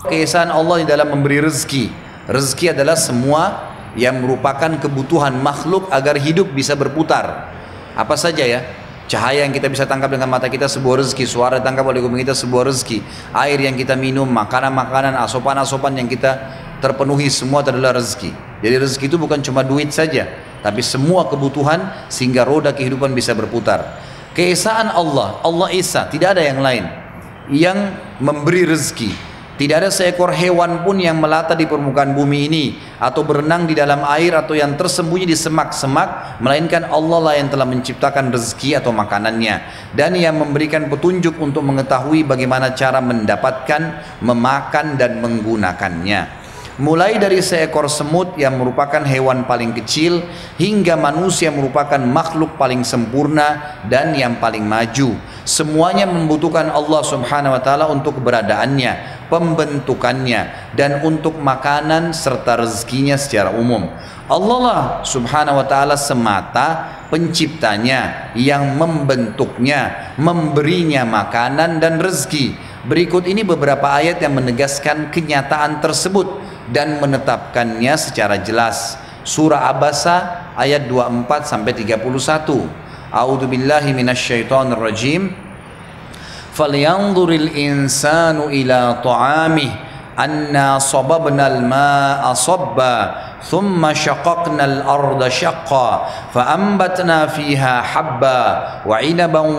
Keesaan Allah di dalam memberi rezeki. Rezeki adalah semua yang merupakan kebutuhan makhluk agar hidup bisa berputar. Apa saja ya? Cahaya yang kita bisa tangkap dengan mata kita sebuah rezeki, suara yang tangkap oleh kuping kita sebuah rezeki, air yang kita minum, makanan-makanan, asopan-asopan yang kita terpenuhi semua adalah rezeki. Jadi rezeki itu bukan cuma duit saja, tapi semua kebutuhan sehingga roda kehidupan bisa berputar. Keesaan Allah, Allah Esa, tidak ada yang lain yang memberi rezeki. Tidak ada seekor hewan pun yang melata di permukaan bumi ini atau berenang di dalam air atau yang tersembunyi di semak-semak melainkan Allah lah yang telah menciptakan rezeki atau makanannya dan yang memberikan petunjuk untuk mengetahui bagaimana cara mendapatkan, memakan dan menggunakannya. Mulai dari seekor semut yang merupakan hewan paling kecil hingga manusia merupakan makhluk paling sempurna dan yang paling maju. Semuanya membutuhkan Allah Subhanahu wa taala untuk keberadaannya, pembentukannya dan untuk makanan serta rezekinya secara umum. Allah lah Subhanahu wa taala semata penciptanya yang membentuknya, memberinya makanan dan rezeki. Berikut ini beberapa ayat yang menegaskan kenyataan tersebut dan menetapkannya secara jelas. Surah Abasa ayat 24 sampai 31. A'udzu billahi minasyaitonir rajim. Falyanzuril insanu ila ta'amihi anna sababna al-ma'a sabba ثم syaqaqna al-arda syaqqa فيها ambatna fiha habba wa 'inaban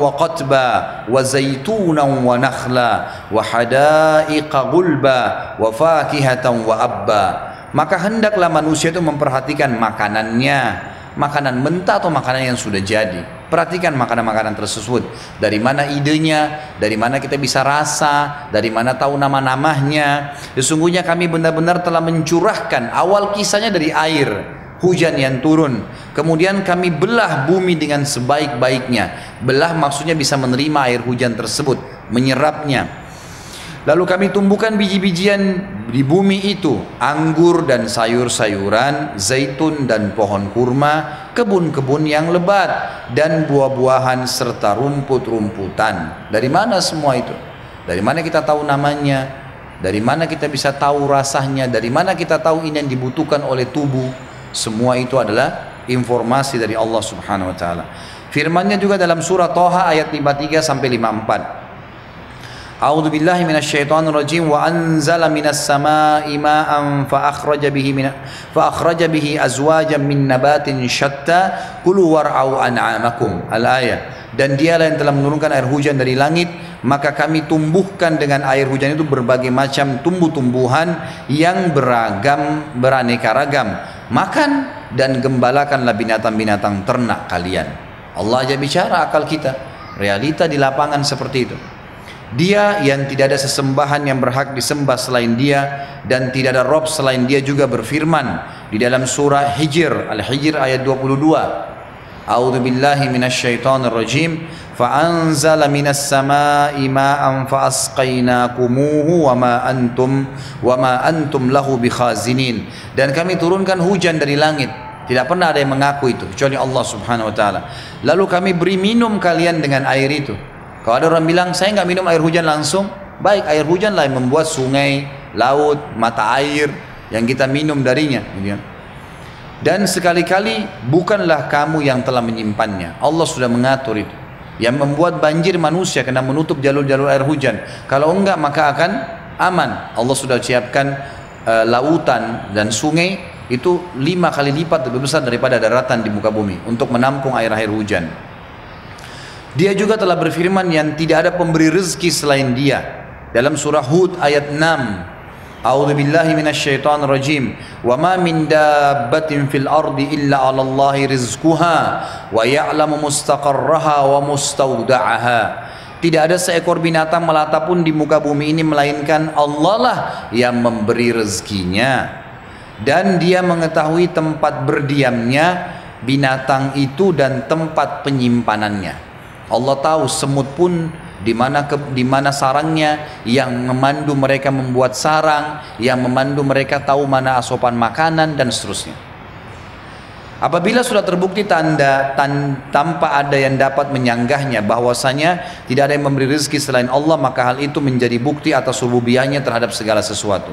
وحدائق qatba وفاكهة zaytunan maka hendaklah manusia itu memperhatikan makanannya makanan mentah atau makanan yang sudah jadi Perhatikan makanan-makanan tersebut. Dari mana idenya, dari mana kita bisa rasa, dari mana tahu nama-namanya. Sesungguhnya kami benar-benar telah mencurahkan awal kisahnya dari air hujan yang turun. Kemudian kami belah bumi dengan sebaik-baiknya. Belah maksudnya bisa menerima air hujan tersebut, menyerapnya. Lalu kami tumbuhkan biji-bijian di bumi itu, anggur dan sayur-sayuran, zaitun dan pohon kurma, kebun-kebun yang lebat dan buah-buahan serta rumput-rumputan. Dari mana semua itu? Dari mana kita tahu namanya? Dari mana kita bisa tahu rasanya? Dari mana kita tahu ini yang dibutuhkan oleh tubuh? Semua itu adalah informasi dari Allah Subhanahu wa taala. Firman-Nya juga dalam surah Toha ayat 53 sampai 54. A'udzu billahi minasyaitonir rajim wa anzala minas samaa'i ma'an fa akhraja bihi min fa akhraja bihi azwajan min nabatin syatta kulu war'au an'amakum. Al-ayah. Dan dialah yang telah menurunkan air hujan dari langit maka kami tumbuhkan dengan air hujan itu berbagai macam tumbuh-tumbuhan yang beragam beraneka ragam. Makan dan gembalakanlah binatang-binatang ternak kalian. Allah aja bicara akal kita. Realita di lapangan seperti itu dia yang tidak ada sesembahan yang berhak disembah selain dia dan tidak ada rob selain dia juga berfirman di dalam surah Hijr Al-Hijr ayat 22 A'udzu billahi minasyaitonir rajim fa anzala minas samaa'i ma'an fa asqaynakumuhu wa ma antum wa ma antum lahu bikhazinin dan kami turunkan hujan dari langit. Tidak pernah ada yang mengaku itu kecuali Allah Subhanahu wa taala. Lalu kami beri minum kalian dengan air itu kalau ada orang bilang saya nggak minum air hujan langsung, baik air hujan lah yang membuat sungai, laut, mata air yang kita minum darinya. Gitu kan. Dan sekali-kali bukanlah kamu yang telah menyimpannya. Allah sudah mengatur itu. Yang membuat banjir manusia kena menutup jalur-jalur air hujan. Kalau enggak maka akan aman. Allah sudah siapkan uh, lautan dan sungai itu lima kali lipat lebih besar daripada daratan di muka bumi untuk menampung air-air hujan. Dia juga telah berfirman yang tidak ada pemberi rezeki selain dia. Dalam surah Hud ayat 6. A'udzu billahi minasyaitonir rajim. Wa ma min dabbatin fil ardi illa 'ala Allahi rizquha wa ya'lamu mustaqarraha wa mustawda'aha. Tidak ada seekor binatang melata pun di muka bumi ini melainkan Allah lah yang memberi rezekinya dan dia mengetahui tempat berdiamnya binatang itu dan tempat penyimpanannya. Allah tahu semut pun di mana di mana sarangnya yang memandu mereka membuat sarang yang memandu mereka tahu mana asupan makanan dan seterusnya Apabila sudah terbukti tanda tan, tanpa ada yang dapat menyanggahnya bahwasanya tidak ada yang memberi rezeki selain Allah maka hal itu menjadi bukti atas rububiyahnya terhadap segala sesuatu.